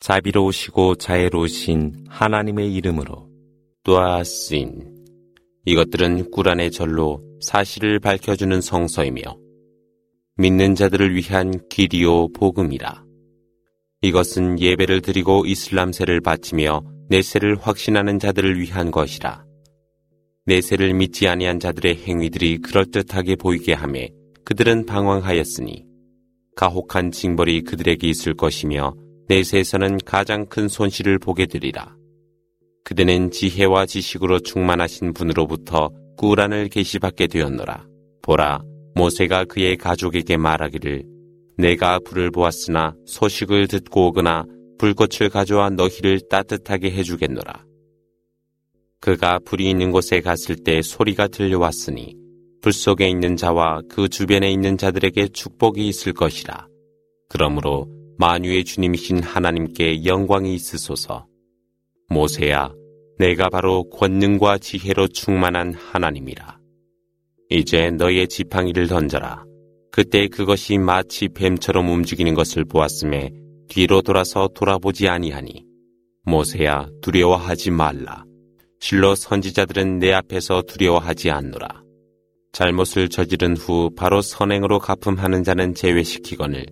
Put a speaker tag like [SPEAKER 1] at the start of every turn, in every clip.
[SPEAKER 1] 자비로우시고 자애로우신 하나님의 이름으로 또아신 이것들은 꾸란의 절로 사실을 밝혀주는 성서이며 믿는 자들을 위한 기리오 복음이라. 이것은 예배를 드리고 이슬람세를 바치며 내세를 확신하는 자들을 위한 것이라. 내세를 믿지 아니한 자들의 행위들이 그럴듯하게 보이게 하며 그들은 방황하였으니 가혹한 징벌이 그들에게 있을 것이며 내세에서는 가장 큰 손실을 보게 되리라. 그대는 지혜와 지식으로 충만하신 분으로부터 꾸란을 계시받게 되었노라. 보라, 모세가 그의 가족에게 말하기를 내가 불을 보았으나 소식을 듣고 오거나 불꽃을 가져와 너희를 따뜻하게 해주겠노라. 그가 불이 있는 곳에 갔을 때 소리가 들려왔으니 불 속에 있는 자와 그 주변에 있는 자들에게 축복이 있을 것이라. 그러므로 만유의 주님이신 하나님께 영광이 있으소서. 모세야, 내가 바로 권능과 지혜로 충만한 하나님이라. 이제 너의 지팡이를 던져라. 그때 그것이 마치 뱀처럼 움직이는 것을 보았음에 뒤로 돌아서 돌아보지 아니하니 모세야 두려워하지 말라. 실로 선지자들은 내 앞에서 두려워하지 않노라. 잘못을 저지른 후 바로 선행으로 갚음하는 자는 제외시키거늘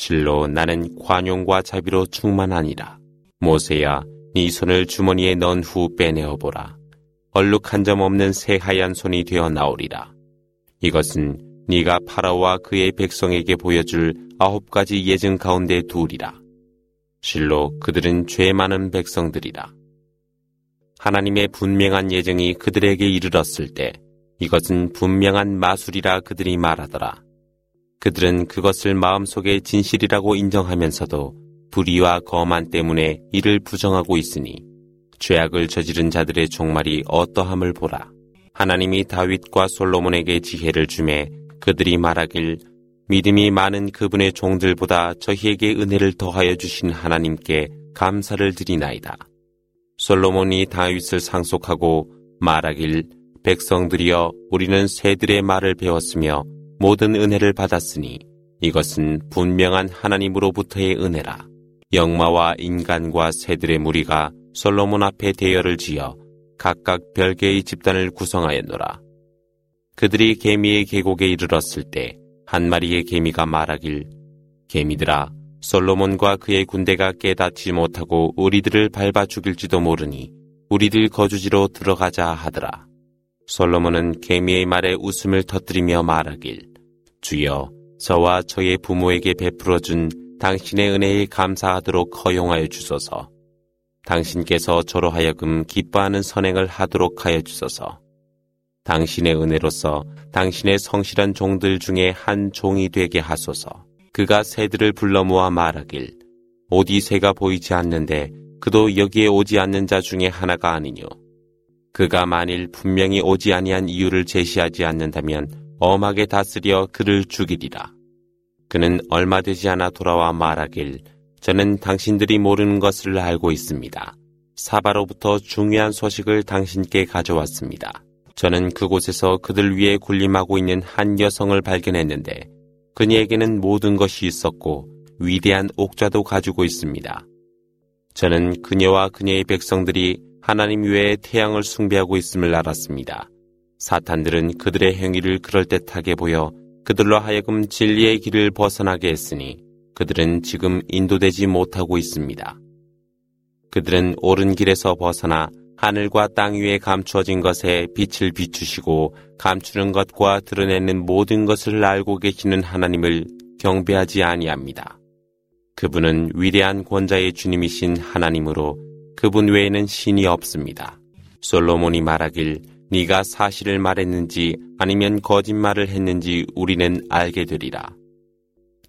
[SPEAKER 1] 실로 나는 관용과 자비로 충만하니라. 모세야 네 손을 주머니에 넣은 후 빼내어 보라. 얼룩 한 점 없는 새하얀 손이 되어 나오리라. 이것은 네가 파라오와 그의 백성에게 보여줄 아홉 가지 예증 가운데 둘이라. 실로 그들은 죄 많은 백성들이라. 하나님의 분명한 예정이 그들에게 이르렀을 때 이것은 분명한 마술이라 그들이 말하더라. 그들은 그것을 마음속에 진실이라고 인정하면서도 불의와 거만 때문에 이를 부정하고 있으니 죄악을 저지른 자들의 종말이 어떠함을 보라. 하나님이 다윗과 솔로몬에게 지혜를 주매 그들이 말하길 믿음이 많은 그분의 종들보다 저희에게 은혜를 더하여 주신 하나님께 감사를 드리나이다. 솔로몬이 다윗을 상속하고 말하길 백성들이여 우리는 새들의 말을 배웠으며 모든 은혜를 받았으니 이것은 분명한 하나님으로부터의 은혜라. 영마와 인간과 새들의 무리가 솔로몬 앞에 대열을 지어 각각 별개의 집단을 구성하였노라. 그들이 개미의 계곡에 이르렀을 때 한 마리의 개미가 말하길 개미들아 솔로몬과 그의 군대가 깨닫지 못하고 우리들을 밟아 죽일지도 모르니 우리들 거주지로 들어가자 하더라. 솔로몬은 개미의 말에 웃음을 터뜨리며 말하길 주여 저와 저의 부모에게 베풀어 준 당신의 은혜에 감사하도록 허용하여 주소서. 당신께서 저로 하여금 기뻐하는 선행을 하도록 하여 주소서. 당신의 은혜로서 당신의 성실한 종들 중에 한 종이 되게 하소서. 그가 새들을 불러 모아 말하길 어디 새가 보이지 않는데 그도 여기에 오지 않는 자 중에 하나가 아니뇨. 그가 만일 분명히 오지 아니한 이유를 제시하지 않는다면 엄하게 다스려 그를 죽이리라. 그는 얼마 되지 않아 돌아와 말하길 저는 당신들이 모르는 것을 알고 있습니다. 사바로부터 중요한 소식을 당신께 가져왔습니다. 저는 그곳에서 그들 위에 군림하고 있는 한 여성을 발견했는데 그녀에게는 모든 것이 있었고 위대한 옥좌도 가지고 있습니다. 저는 그녀와 그녀의 백성들이 하나님 외에 태양을 숭배하고 있음을 알았습니다. 사탄들은 그들의 행위를 그럴듯하게 보여 그들로 하여금 진리의 길을 벗어나게 했으니 그들은 지금 인도되지 못하고 있습니다. 그들은 옳은 길에서 벗어나 하늘과 땅 위에 감추어진 것에 빛을 비추시고 감추는 것과 드러내는 모든 것을 알고 계시는 하나님을 경배하지 아니합니다. 그분은 위대한 권자의 주님이신 하나님으로 그분 외에는 신이 없습니다. 솔로몬이 말하길 네가 사실을 말했는지 아니면 거짓말을 했는지 우리는 알게 되리라.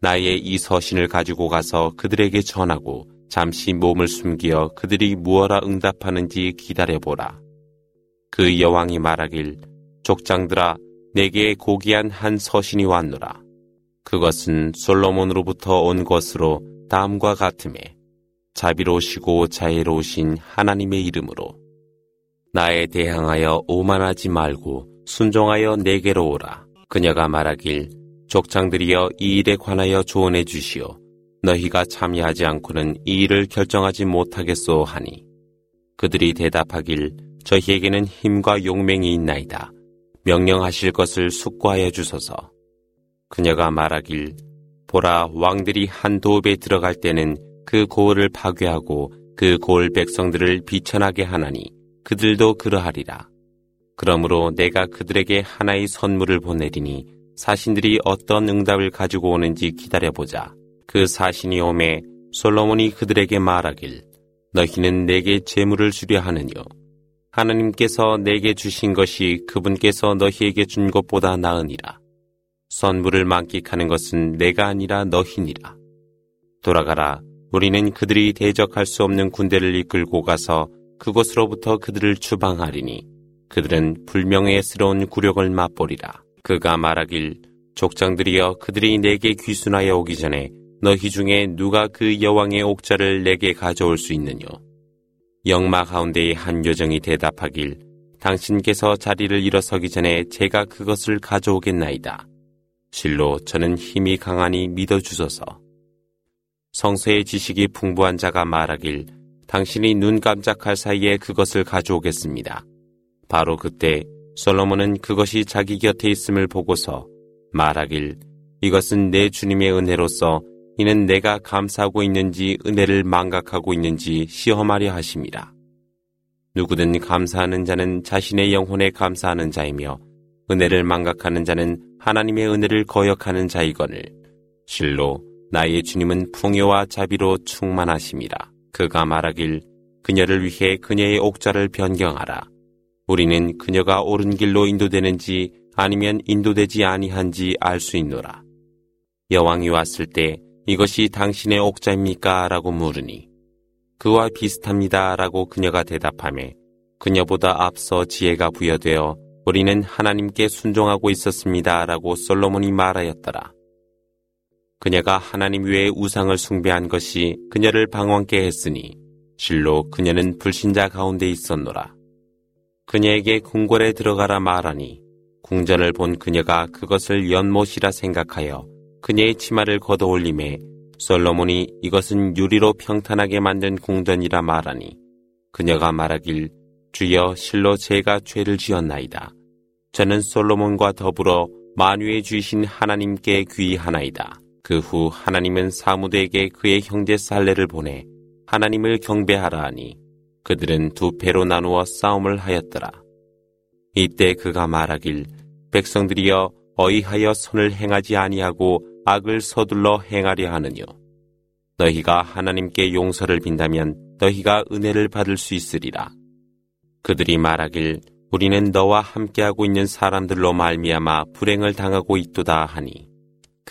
[SPEAKER 1] 나의 이 서신을 가지고 가서 그들에게 전하고 잠시 몸을 숨기어 그들이 무엇라 응답하는지 기다려보라. 그 여왕이 말하길 족장들아 내게 고귀한 한 서신이 왔노라. 그것은 솔로몬으로부터 온 것으로 다음과 같음에 자비로우시고 자애로우신 하나님의 이름으로 나에 대항하여 오만하지 말고 순종하여 내게로 오라. 그녀가 말하길 족장들이여 이 일에 관하여 조언해 주시오. 너희가 참여하지 않고는 이 일을 결정하지 못하겠소 하니 그들이 대답하길 저희에게는 힘과 용맹이 있나이다. 명령하실 것을 숙고하여 주소서. 그녀가 말하길 보라 왕들이 한 도읍에 들어갈 때는 그 고을을 파괴하고 그 고을 백성들을 비천하게 하나니 그들도 그러하리라. 그러므로 내가 그들에게 하나의 선물을 보내리니 사신들이 어떤 응답을 가지고 오는지 기다려보자. 그 사신이 오매 솔로몬이 그들에게 말하길 너희는 내게 재물을 주려 하느뇨. 하나님께서 내게 주신 것이 그분께서 너희에게 준 것보다 나으니라. 선물을 만끽하는 것은 내가 아니라 너희니라. 돌아가라. 우리는 그들이 대적할 수 없는 군대를 이끌고 가서 그곳으로부터 그들을 추방하리니 그들은 불명예스러운 굴욕을 맛보리라. 그가 말하길 족장들이여 그들이 내게 귀순하여 오기 전에 너희 중에 누가 그 여왕의 옥자를 내게 가져올 수 있느뇨? 영마 가운데의 한 요정이 대답하길 당신께서 자리를 일어서기 전에 제가 그것을 가져오겠나이다. 실로 저는 힘이 강하니 믿어주소서. 성서의 지식이 풍부한 자가 말하길 당신이 눈 깜짝할 사이에 그것을 가져오겠습니다. 바로 그때 솔로몬은 그것이 자기 곁에 있음을 보고서 말하길 이것은 내 주님의 은혜로서 이는 내가 감사하고 있는지 은혜를 망각하고 있는지 시험하려 하심이라. 누구든 감사하는 자는 자신의 영혼에 감사하는 자이며 은혜를 망각하는 자는 하나님의 은혜를 거역하는 자이거늘 실로 나의 주님은 풍요와 자비로 충만하심이라. 그가 말하길 그녀를 위해 그녀의 옥자를 변경하라. 우리는 그녀가 옳은 길로 인도되는지 아니면 인도되지 아니한지 알 수 있노라. 여왕이 왔을 때 이것이 당신의 옥자입니까? 라고 물으니 그와 비슷합니다. 라고 그녀가 대답하며 그녀보다 앞서 지혜가 부여되어 우리는 하나님께 순종하고 있었습니다. 라고 솔로몬이 말하였더라. 그녀가 하나님 외에 우상을 숭배한 것이 그녀를 방황케 했으니 실로 그녀는 불신자 가운데 있었노라. 그녀에게 궁궐에 들어가라 말하니 궁전을 본 그녀가 그것을 연못이라 생각하여 그녀의 치마를 걷어올림에 솔로몬이 이것은 유리로 평탄하게 만든 궁전이라 말하니 그녀가 말하길 주여 실로 제가 죄를 지었나이다. 저는 솔로몬과 더불어 만유의 주이신 하나님께 귀하나이다. 그 후 하나님은 사무드에게 그의 형제 살레를 보내 하나님을 경배하라 하니 그들은 두 패로 나누어 싸움을 하였더라. 이때 그가 말하길 백성들이여 어이하여 선을 행하지 아니하고 악을 서둘러 행하려 하느뇨. 너희가 하나님께 용서를 빈다면 너희가 은혜를 받을 수 있으리라. 그들이 말하길 우리는 너와 함께하고 있는 사람들로 말미암아 불행을 당하고 있도다 하니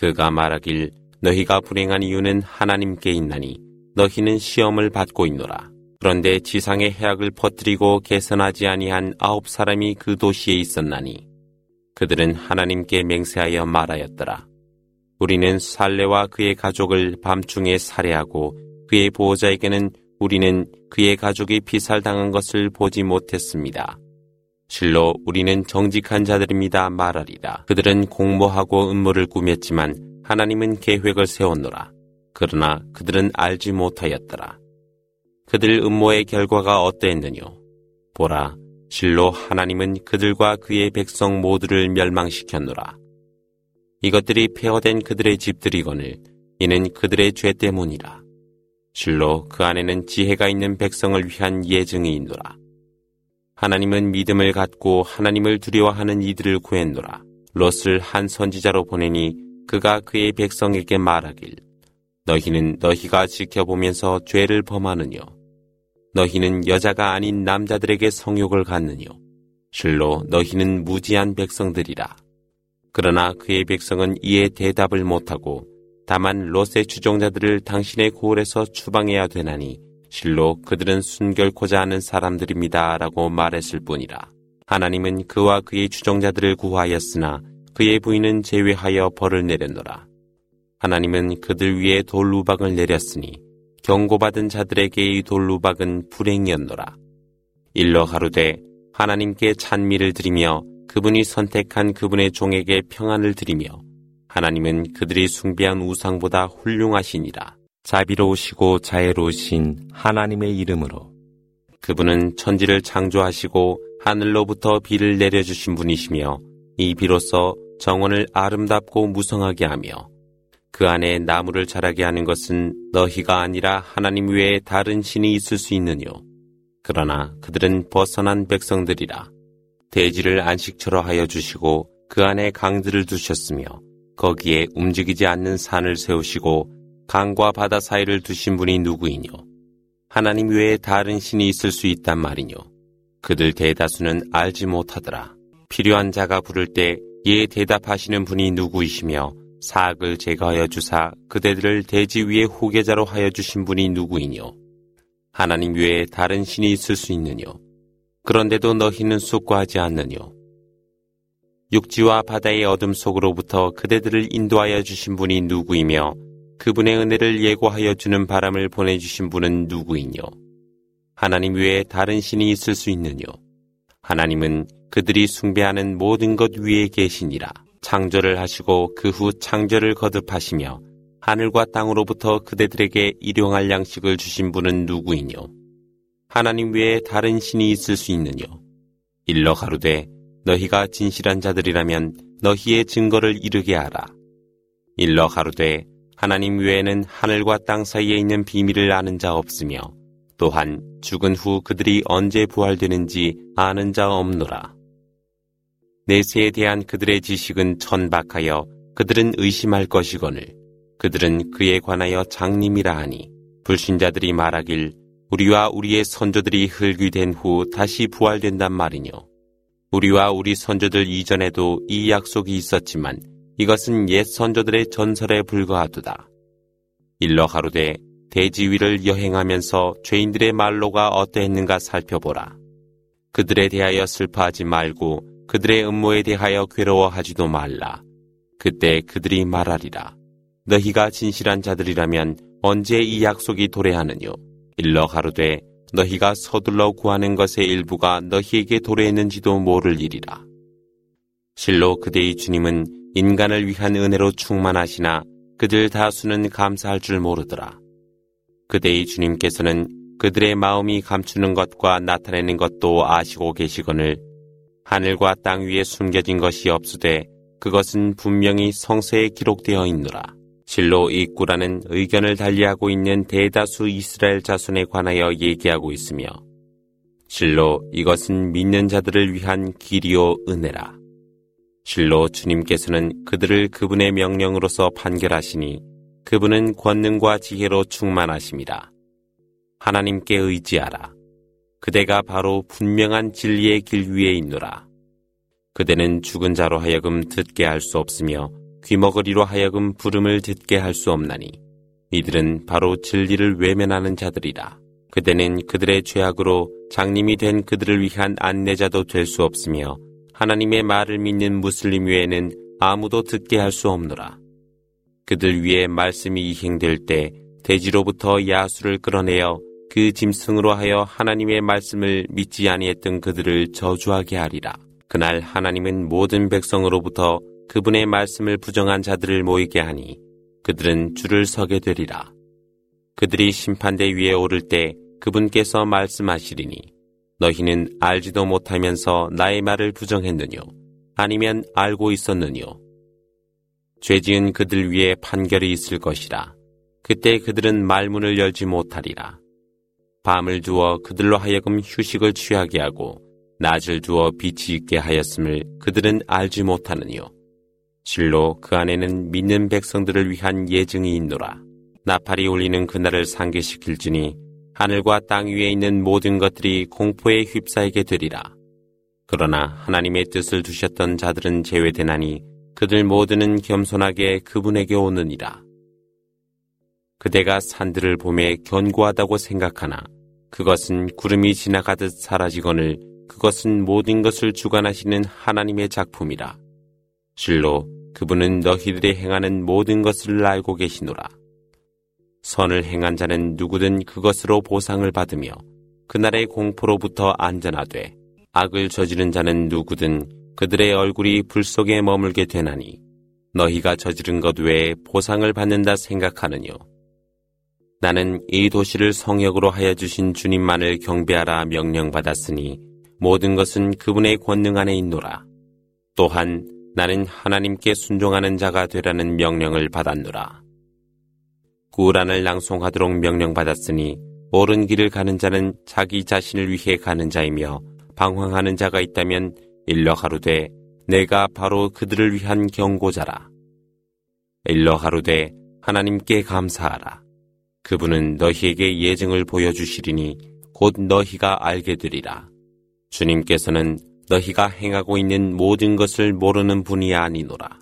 [SPEAKER 1] 그가 말하길 너희가 불행한 이유는 하나님께 있나니 너희는 시험을 받고 있노라. 그런데 지상의 해악을 퍼뜨리고 개선하지 아니한 아홉 사람이 그 도시에 있었나니 그들은 하나님께 맹세하여 말하였더라. 우리는 살레와 그의 가족을 밤중에 살해하고 그의 보호자에게는 우리는 그의 가족이 피살당한 것을 보지 못했습니다. 실로 우리는 정직한 자들입니다 말하리다. 그들은 공모하고 음모를 꾸몄지만 하나님은 계획을 세웠노라. 그러나 그들은 알지 못하였더라. 그들 음모의 결과가 어떠했느뇨? 보라, 실로 하나님은 그들과 그의 백성 모두를 멸망시켰노라. 이것들이 폐허된 그들의 집들이거늘 이는 그들의 죄 때문이라. 실로 그 안에는 지혜가 있는 백성을 위한 예증이 있노라. 하나님은 믿음을 갖고 하나님을 두려워하는 이들을 구했노라. 롯을 한 선지자로 보내니 그가 그의 백성에게 말하길 너희는 너희가 지켜보면서 죄를 범하느뇨. 너희는 여자가 아닌 남자들에게 성욕을 갖느뇨. 실로 너희는 무지한 백성들이라. 그러나 그의 백성은 이에 대답을 못하고 다만 롯의 추종자들을 당신의 고을에서 추방해야 되나니 실로 그들은 순결코자 하는 사람들입니다. 라고 말했을 뿐이라. 하나님은 그와 그의 추종자들을 구하였으나 그의 부인은 제외하여 벌을 내렸노라. 하나님은 그들 위에 돌루박을 내렸으니 경고받은 자들에게의 돌루박은 불행이었노라. 일러 가로되 하나님께 찬미를 드리며 그분이 선택한 그분의 종에게 평안을 드리며 하나님은 그들이 숭배한 우상보다 훌륭하시니라. 자비로우시고 자애로우신 하나님의 이름으로 그분은 천지를 창조하시고 하늘로부터 비를 내려주신 분이시며 이 비로소 정원을 아름답고 무성하게 하며 그 안에 나무를 자라게 하는 것은 너희가 아니라 하나님 외에 다른 신이 있을 수 있느뇨. 그러나 그들은 벗어난 백성들이라. 대지를 안식처로 하여 주시고 그 안에 강들을 두셨으며 거기에 움직이지 않는 산을 세우시고 강과 바다 사이를 두신 분이 누구이뇨? 하나님 외에 다른 신이 있을 수 있단 말이뇨. 그들 대다수는 알지 못하더라. 필요한 자가 부를 때 이에 대답하시는 분이 누구이시며 사악을 제거하여 주사 그대들을 대지 위에 후계자로 하여 주신 분이 누구이뇨? 하나님 외에 다른 신이 있을 수 있느뇨? 그런데도 너희는 숙고하지 않느뇨? 육지와 바다의 어둠 속으로부터 그대들을 인도하여 주신 분이 누구이며 그분의 은혜를 예고하여 주는 바람을 보내주신 분은 누구이뇨? 하나님 외에 다른 신이 있을 수 있느뇨? 하나님은 그들이 숭배하는 모든 것 위에 계시니라. 창조를 하시고 그 후 창조를 거듭하시며 하늘과 땅으로부터 그대들에게 일용할 양식을 주신 분은 누구이뇨? 하나님 외에 다른 신이 있을 수 있느뇨? 일러 가로되 너희가 진실한 자들이라면 너희의 증거를 이르게 하라. 일러 가로되 하나님 외에는 하늘과 땅 사이에 있는 비밀을 아는 자 없으며 또한 죽은 후 그들이 언제 부활되는지 아는 자 없노라. 내세에 대한 그들의 지식은 천박하여 그들은 의심할 것이거늘 그들은 그에 관하여 장님이라 하니 불신자들이 말하길 우리와 우리의 선조들이 흙이 후 다시 부활된단 말이뇨. 우리와 우리 선조들 이전에도 이 약속이 있었지만 이것은 옛 선조들의 전설에 불과하도다. 일러 가로되 대지 위를 여행하면서 죄인들의 말로가 어떠했는가 살펴보라. 그들에 대하여 슬퍼하지 말고 그들의 음모에 대하여 괴로워하지도 말라. 그때 그들이 말하리라. 너희가 진실한 자들이라면 언제 이 약속이 도래하느뇨? 일러 가로되 너희가 서둘러 구하는 것의 일부가 너희에게 도래했는지도 모를 일이라. 실로 그대의 주님은 인간을 위한 은혜로 충만하시나 그들 다수는 감사할 줄 모르더라. 그대의 주님께서는 그들의 마음이 감추는 것과 나타내는 것도 아시고 계시거늘 하늘과 땅 위에 숨겨진 것이 없으되 그것은 분명히 성서에 기록되어 있노라. 실로 이 꾸라는 의견을 달리하고 있는 대다수 이스라엘 자손에 관하여 얘기하고 있으며 실로 이것은 믿는 자들을 위한 길이요 은혜라. 실로 주님께서는 그들을 그분의 명령으로서 판결하시니 그분은 권능과 지혜로 충만하십니다. 하나님께 의지하라. 그대가 바로 분명한 진리의 길 위에 있노라. 그대는 죽은 자로 하여금 듣게 할 수 없으며 귀머거리로 하여금 부름을 듣게 할 수 없나니 이들은 바로 진리를 외면하는 자들이라. 그대는 그들의 죄악으로 장님이 된 그들을 위한 안내자도 될 수 없으며 하나님의 말을 믿는 무슬림 외에는 아무도 듣게 할 수 없노라. 그들 위에 말씀이 이행될 때 대지로부터 야수를 끌어내어 그 짐승으로 하여 하나님의 말씀을 믿지 아니했던 그들을 저주하게 하리라. 그날 하나님은 모든 백성으로부터 그분의 말씀을 부정한 자들을 모이게 하니 그들은 줄을 서게 되리라. 그들이 심판대 위에 오를 때 그분께서 말씀하시리니 너희는 알지도 못하면서 나의 말을 부정했느뇨? 아니면 알고 있었느뇨? 죄지은 그들 위에 판결이 있을 것이라. 그때 그들은 말문을 열지 못하리라. 밤을 두어 그들로 하여금 휴식을 취하게 하고 낮을 두어 빛이 있게 하였음을 그들은 알지 못하느뇨. 실로 그 안에는 믿는 백성들을 위한 예증이 있노라. 나팔이 울리는 그날을 상기시킬지니 하늘과 땅 위에 있는 모든 것들이 공포에 휩싸이게 되리라. 그러나 하나님의 뜻을 두셨던 자들은 제외되나니 그들 모두는 겸손하게 그분에게 오느니라. 그대가 산들을 봄에 견고하다고 생각하나 그것은 구름이 지나가듯 사라지거늘 그것은 모든 것을 주관하시는 하나님의 작품이라. 실로 그분은 너희들이 행하는 모든 것을 알고 계시노라. 선을 행한 자는 누구든 그것으로 보상을 받으며 그날의 공포로부터 안전하되 악을 저지른 자는 누구든 그들의 얼굴이 불 속에 머물게 되나니 너희가 저지른 것 외에 보상을 받는다 생각하느뇨. 나는 이 도시를 성역으로 하여 주신 주님만을 경배하라 명령받았으니 모든 것은 그분의 권능 안에 있노라. 또한 나는 하나님께 순종하는 자가 되라는 명령을 받았노라. 구란을 낭송하도록 명령받았으니 옳은 길을 가는 자는 자기 자신을 위해 가는 자이며 방황하는 자가 있다면 일러 하루되 내가 바로 그들을 위한 경고자라. 일러 하루되 하나님께 감사하라. 그분은 너희에게 예증을 보여주시리니 곧 너희가 알게 되리라. 주님께서는 너희가 행하고 있는 모든 것을 모르는 분이 아니노라.